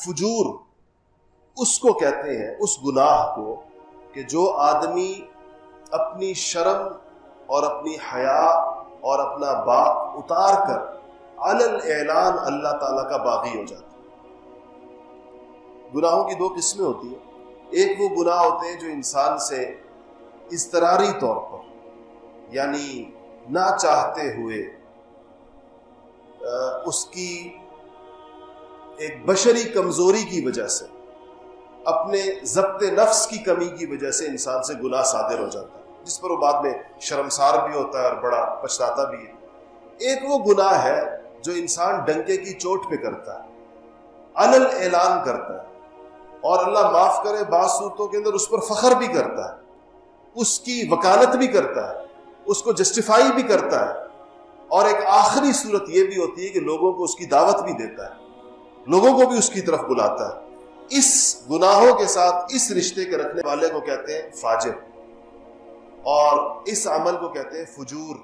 فجور، اس کو کہتے ہیں، اس گناہ کو کہ جو آدمی اپنی شرم اور اپنی حیا اور اپنا باپ اتار کر علل اعلان اللہ تعالیٰ کا باغی ہو جاتا گناہوں کی دو قسمیں ہوتی ہیں۔ ایک وہ گناہ ہوتے ہیں جو انسان سے استراری طور پر یعنی نہ چاہتے ہوئے اس کی ایک بشری کمزوری کی وجہ سے، اپنے ضبط نفس کی کمی کی وجہ سے انسان سے گناہ صادر ہو جاتا ہے، جس پر وہ بعد میں شرمسار بھی ہوتا ہے اور بڑا پچھتاتا بھی ہے۔ ایک وہ گناہ ہے جو انسان ڈنکے کی چوٹ پہ کرتا ہے الل اعلان کرتا ہے اور اللہ معاف کرے بعض صورتوں کے اندر اس پر فخر بھی کرتا ہے، اس کی وکالت بھی کرتا ہے، اس کو جسٹیفائی بھی کرتا ہے اور ایک آخری صورت یہ بھی ہوتی ہے کہ لوگوں کو اس کی دعوت بھی دیتا ہے۔ لوگوں کو بھی اس کی طرف بلاتا ہے۔ اس گناہوں کے ساتھ اس رشتے کے رکھنے والے کو کہتے ہیں فاجر اور اس عمل کو کہتے ہیں فجور۔